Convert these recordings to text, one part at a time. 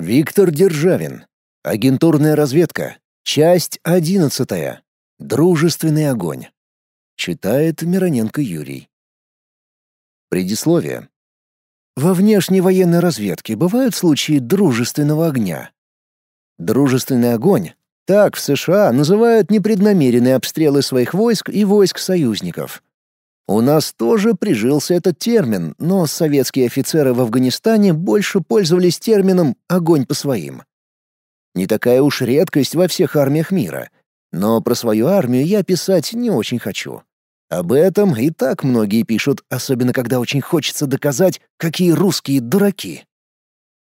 Виктор Державин. Агентурная разведка. Часть одиннадцатая. Дружественный огонь. Читает Мироненко Юрий. Предисловие. Во внешней военной разведке бывают случаи дружественного огня. Дружественный огонь — так в США называют непреднамеренные обстрелы своих войск и войск союзников. У нас тоже прижился этот термин, но советские офицеры в Афганистане больше пользовались термином «огонь по своим». Не такая уж редкость во всех армиях мира. Но про свою армию я писать не очень хочу. Об этом и так многие пишут, особенно когда очень хочется доказать, какие русские дураки.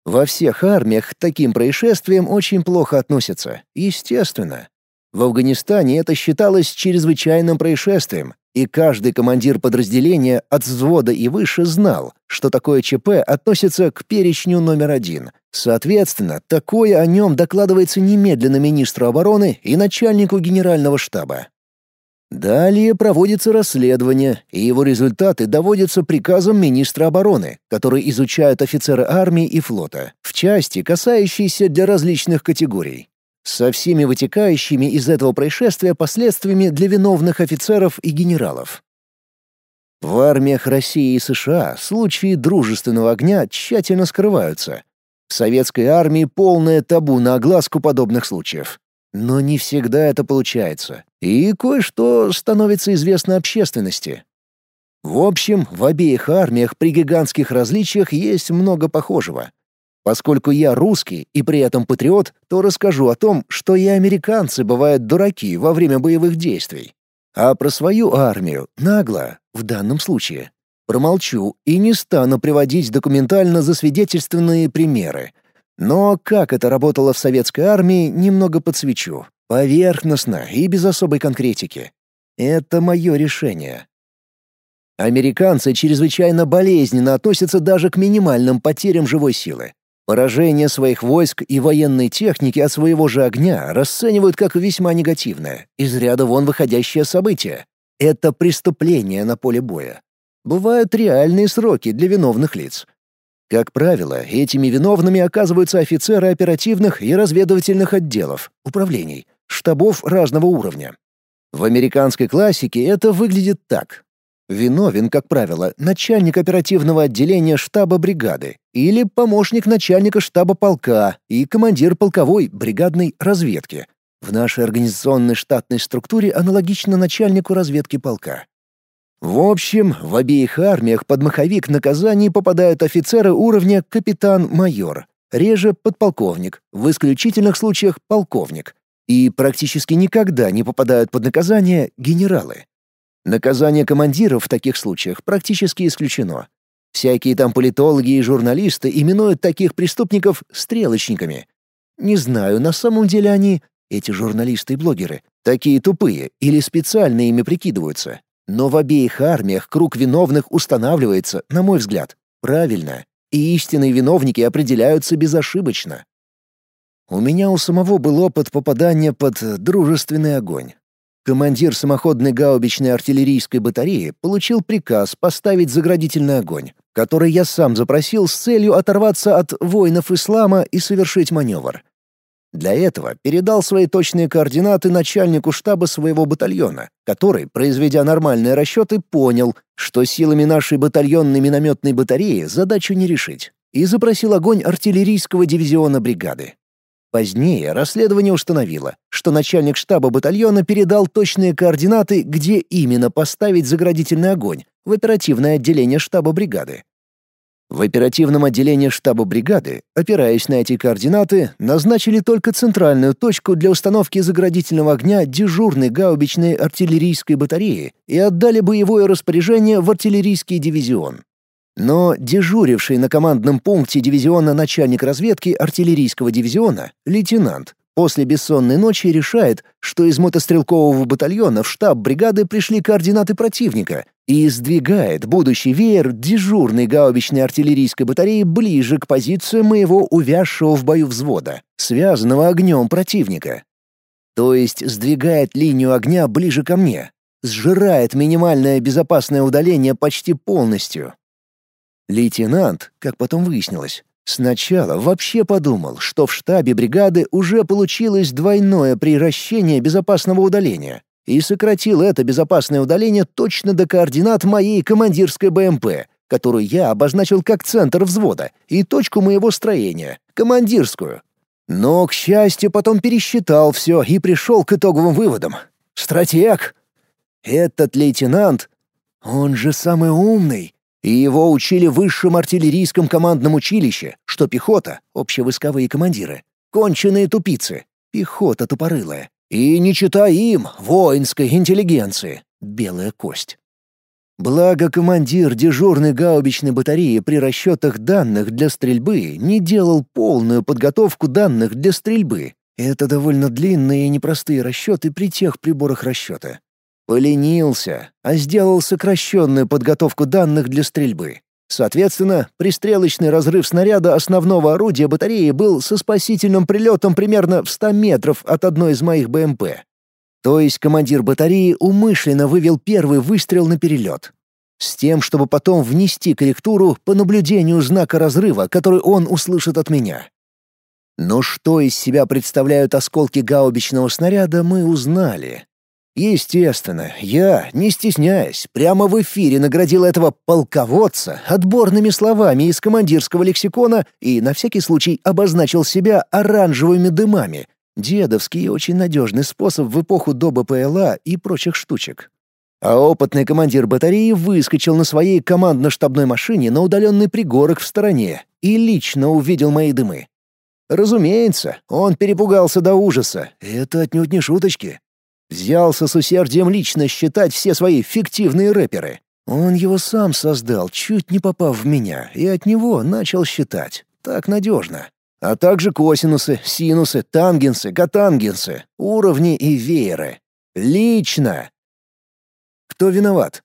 Во всех армиях к таким происшествиям очень плохо относятся, естественно. В Афганистане это считалось чрезвычайным происшествием, и каждый командир подразделения от взвода и выше знал, что такое ЧП относится к перечню номер один. Соответственно, такое о нем докладывается немедленно министру обороны и начальнику генерального штаба. Далее проводится расследование, и его результаты доводятся приказом министра обороны, который изучают офицеры армии и флота, в части, касающейся для различных категорий со всеми вытекающими из этого происшествия последствиями для виновных офицеров и генералов. В армиях России и США случаи дружественного огня тщательно скрываются. В советской армии полное табу на огласку подобных случаев. Но не всегда это получается, и кое-что становится известно общественности. В общем, в обеих армиях при гигантских различиях есть много похожего — Поскольку я русский и при этом патриот, то расскажу о том, что и американцы бывают дураки во время боевых действий. А про свою армию, нагло, в данном случае, промолчу и не стану приводить документально засвидетельственные примеры. Но как это работало в советской армии, немного подсвечу. Поверхностно и без особой конкретики. Это мое решение. Американцы чрезвычайно болезненно относятся даже к минимальным потерям живой силы. Поражение своих войск и военной техники от своего же огня расценивают как весьма негативное, из ряда вон выходящее событие. Это преступление на поле боя. Бывают реальные сроки для виновных лиц. Как правило, этими виновными оказываются офицеры оперативных и разведывательных отделов, управлений, штабов разного уровня. В американской классике это выглядит так. Виновен, как правило, начальник оперативного отделения штаба бригады или помощник начальника штаба полка и командир полковой бригадной разведки. В нашей организационной штатной структуре аналогично начальнику разведки полка. В общем, в обеих армиях под маховик наказаний попадают офицеры уровня капитан-майор, реже подполковник, в исключительных случаях полковник, и практически никогда не попадают под наказание генералы. Наказание командиров в таких случаях практически исключено. Всякие там политологи и журналисты именуют таких преступников стрелочниками. Не знаю, на самом деле они, эти журналисты и блогеры, такие тупые или специально ими прикидываются. Но в обеих армиях круг виновных устанавливается, на мой взгляд, правильно, и истинные виновники определяются безошибочно. У меня у самого был опыт попадания под дружественный огонь. Командир самоходной гаубичной артиллерийской батареи получил приказ поставить заградительный огонь, который я сам запросил с целью оторваться от воинов ислама и совершить маневр. Для этого передал свои точные координаты начальнику штаба своего батальона, который, произведя нормальные расчеты, понял, что силами нашей батальонной минометной батареи задачу не решить, и запросил огонь артиллерийского дивизиона бригады. Позднее расследование установило, что начальник штаба батальона передал точные координаты, где именно поставить заградительный огонь, в оперативное отделение штаба бригады. В оперативном отделении штаба бригады, опираясь на эти координаты, назначили только центральную точку для установки заградительного огня дежурной гаубичной артиллерийской батареи и отдали боевое распоряжение в артиллерийский дивизион. Но дежуривший на командном пункте дивизиона начальник разведки артиллерийского дивизиона, лейтенант, после бессонной ночи решает, что из мотострелкового батальона в штаб бригады пришли координаты противника и сдвигает будущий веер дежурной гаубичной артиллерийской батареи ближе к позиции моего увязшего в бою взвода, связанного огнем противника. То есть сдвигает линию огня ближе ко мне, сжирает минимальное безопасное удаление почти полностью. Лейтенант, как потом выяснилось, Сначала вообще подумал, что в штабе бригады уже получилось двойное приращение безопасного удаления, и сократил это безопасное удаление точно до координат моей командирской БМП, которую я обозначил как центр взвода, и точку моего строения — командирскую. Но, к счастью, потом пересчитал все и пришел к итоговым выводам. Стратег! Этот лейтенант, он же самый умный, и его учили в высшем артиллерийском командном училище, что пехота, общевойсковые командиры, конченые тупицы, пехота тупорылая. И не читай им, воинской интеллигенции, белая кость. Благо командир дежурной гаубичной батареи при расчетах данных для стрельбы не делал полную подготовку данных для стрельбы. Это довольно длинные и непростые расчеты при тех приборах расчета. Поленился, а сделал сокращенную подготовку данных для стрельбы. Соответственно, пристрелочный разрыв снаряда основного орудия батареи был со спасительным прилетом примерно в 100 метров от одной из моих БМП. То есть командир батареи умышленно вывел первый выстрел на перелет. С тем, чтобы потом внести корректуру по наблюдению знака разрыва, который он услышит от меня. Но что из себя представляют осколки гаубичного снаряда, мы узнали. Естественно, я, не стесняясь, прямо в эфире наградил этого полководца отборными словами из командирского лексикона и на всякий случай обозначил себя оранжевыми дымами. Дедовский очень надежный способ в эпоху доба ПЛА и прочих штучек. А опытный командир батареи выскочил на своей командно-штабной машине на удаленный пригорок в стороне и лично увидел мои дымы. Разумеется, он перепугался до ужаса. Это отнюдь не шуточки. Взялся с усердием лично считать все свои фиктивные рэперы. Он его сам создал, чуть не попав в меня, и от него начал считать. Так надежно. А также косинусы, синусы, тангенсы, котангенсы, уровни и вееры. Лично. Кто виноват?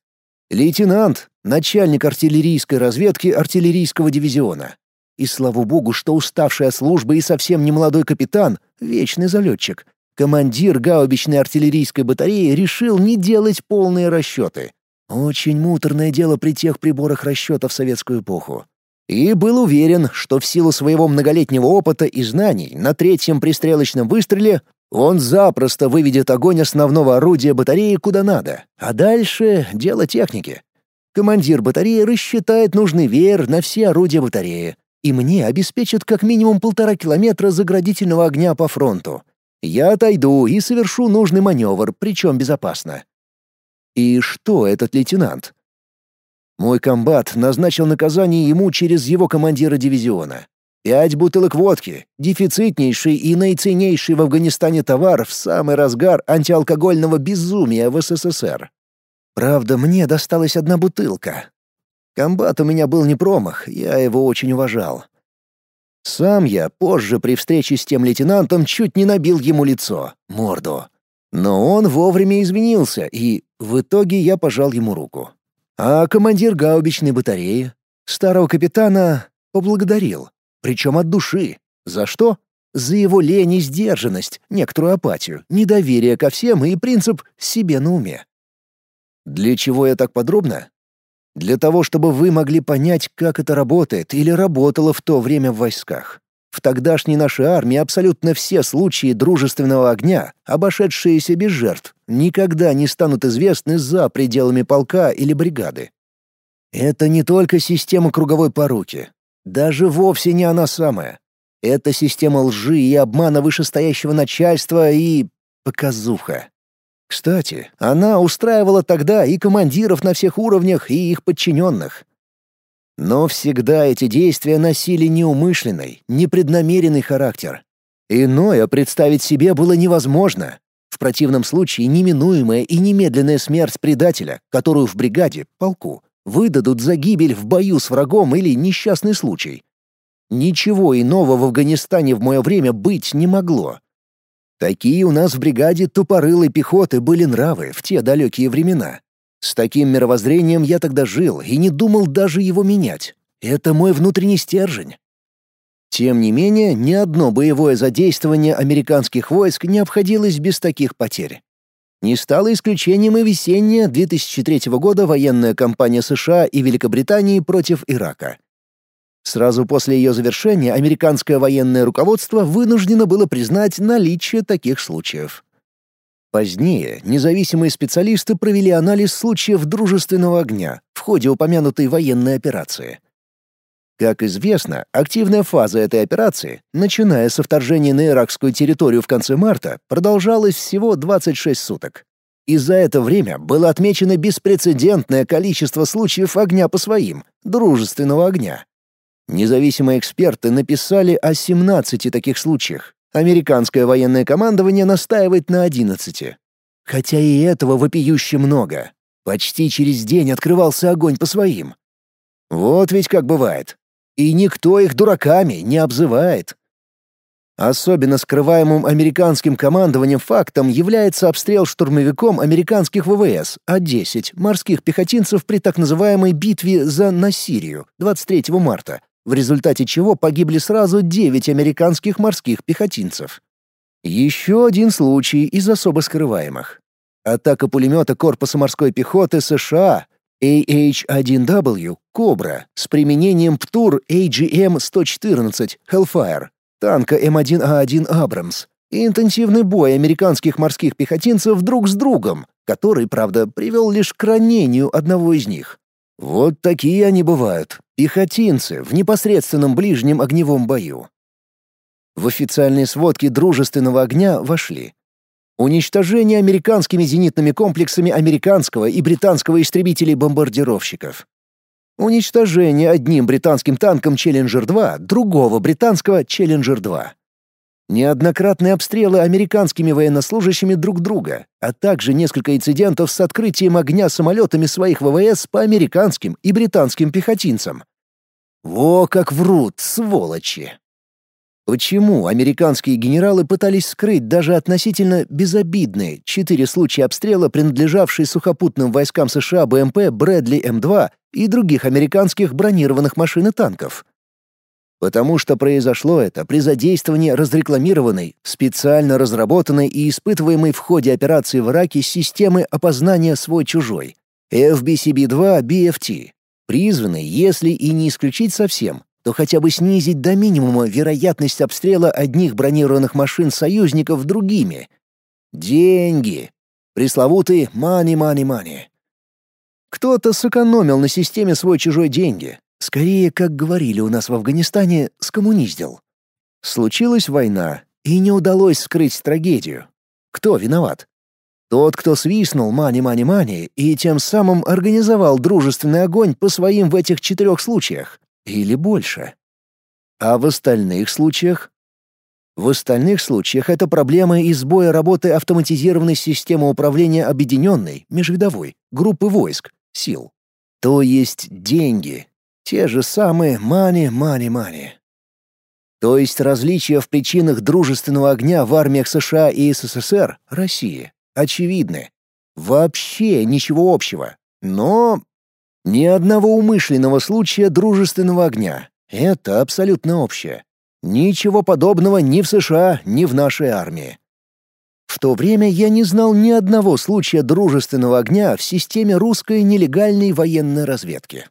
Лейтенант, начальник артиллерийской разведки артиллерийского дивизиона. И слава богу, что уставший от службы и совсем не молодой капитан, вечный залетчик, командир гаубичной артиллерийской батареи решил не делать полные расчеты. Очень муторное дело при тех приборах расчета в советскую эпоху. И был уверен, что в силу своего многолетнего опыта и знаний на третьем пристрелочном выстреле он запросто выведет огонь основного орудия батареи куда надо, а дальше — дело техники. Командир батареи рассчитает нужный веер на все орудия батареи, и мне обеспечит как минимум полтора километра заградительного огня по фронту, я отойду и совершу нужный маневр, причем безопасно. И что этот лейтенант? Мой комбат назначил наказание ему через его командира дивизиона. Пять бутылок водки, дефицитнейший и наиценнейший в Афганистане товар в самый разгар антиалкогольного безумия в СССР. Правда, мне досталась одна бутылка. Комбат у меня был не промах, я его очень уважал. Сам я позже при встрече с тем лейтенантом чуть не набил ему лицо, морду. Но он вовремя извинился, и в итоге я пожал ему руку. А командир гаубичной батареи, старого капитана, поблагодарил, причем от души. За что? За его лень и сдержанность, некоторую апатию, недоверие ко всем и принцип «себе на уме». Для чего я так подробно? Для того, чтобы вы могли понять, как это работает или работало в то время в войсках. В тогдашней нашей армии абсолютно все случаи дружественного огня, обошедшиеся без жертв, никогда не станут известны за пределами полка или бригады. Это не только система круговой поруки. Даже вовсе не она самая. Это система лжи и обмана вышестоящего начальства и... показуха. Кстати, она устраивала тогда и командиров на всех уровнях, и их подчиненных. Но всегда эти действия носили неумышленный, непреднамеренный характер. Иное представить себе было невозможно. В противном случае неминуемая и немедленная смерть предателя, которую в бригаде, полку, выдадут за гибель в бою с врагом или несчастный случай. Ничего иного в Афганистане в мое время быть не могло. Такие у нас в бригаде тупорылой пехоты были нравы в те далекие времена. С таким мировоззрением я тогда жил и не думал даже его менять. Это мой внутренний стержень. Тем не менее, ни одно боевое задействование американских войск не обходилось без таких потерь. Не стало исключением и весенняя 2003 года военная кампания США и Великобритании против Ирака. Сразу после ее завершения американское военное руководство вынуждено было признать наличие таких случаев. Позднее независимые специалисты провели анализ случаев дружественного огня в ходе упомянутой военной операции. Как известно, активная фаза этой операции, начиная со вторжения на иракскую территорию в конце марта, продолжалась всего 26 суток. И за это время было отмечено беспрецедентное количество случаев огня по своим, дружественного огня. Независимые эксперты написали о 17 таких случаях. Американское военное командование настаивает на 11. Хотя и этого вопиюще много. Почти через день открывался огонь по своим. Вот ведь как бывает. И никто их дураками не обзывает. Особенно скрываемым американским командованием фактом является обстрел штурмовиком американских ВВС А-10 морских пехотинцев при так называемой битве за Насирию 23 марта в результате чего погибли сразу 9 американских морских пехотинцев. Еще один случай из особо скрываемых. Атака пулемета Корпуса морской пехоты США AH-1W «Кобра» с применением ПТУР AGM-114 Hellfire, танка М1А1 «Абрамс» и интенсивный бой американских морских пехотинцев друг с другом, который, правда, привел лишь к ранению одного из них. Вот такие они бывают, пехотинцы в непосредственном ближнем огневом бою. В официальные сводки дружественного огня вошли. Уничтожение американскими зенитными комплексами американского и британского истребителей-бомбардировщиков, уничтожение одним британским танком «Челленджер-2» другого британского «Челленджер-2», неоднократные обстрелы американскими военнослужащими друг друга, а также несколько инцидентов с открытием огня самолетами своих ВВС по американским и британским пехотинцам. Во как врут, сволочи! Почему американские генералы пытались скрыть даже относительно безобидные четыре случая обстрела, принадлежавшие сухопутным войскам США БМП Брэдли М2 и других американских бронированных машин и танков? Потому что произошло это при задействовании разрекламированной, специально разработанной и испытываемой в ходе операции в Ираке системы опознания свой-чужой FBCB-2 BFT, призванной, если и не исключить совсем, то хотя бы снизить до минимума вероятность обстрела одних бронированных машин союзников другими. Деньги. Пресловутые «мани-мани-мани». Кто-то сэкономил на системе свой-чужой деньги, Скорее, как говорили у нас в Афганистане, скоммуниздил. Случилась война, и не удалось скрыть трагедию. Кто виноват? Тот, кто свистнул «мани-мани-мани» и тем самым организовал дружественный огонь по своим в этих четырех случаях. Или больше. А в остальных случаях? В остальных случаях это проблема из сбоя работы автоматизированной системы управления объединенной, межвидовой, группы войск, сил. То есть деньги, те же самые мани, мани, мани. То есть различия в причинах дружественного огня в армиях США и СССР, России, очевидны. Вообще ничего общего. Но ни одного умышленного случая дружественного огня. Это абсолютно общее. Ничего подобного ни в США, ни в нашей армии. В то время я не знал ни одного случая дружественного огня в системе русской нелегальной военной разведки.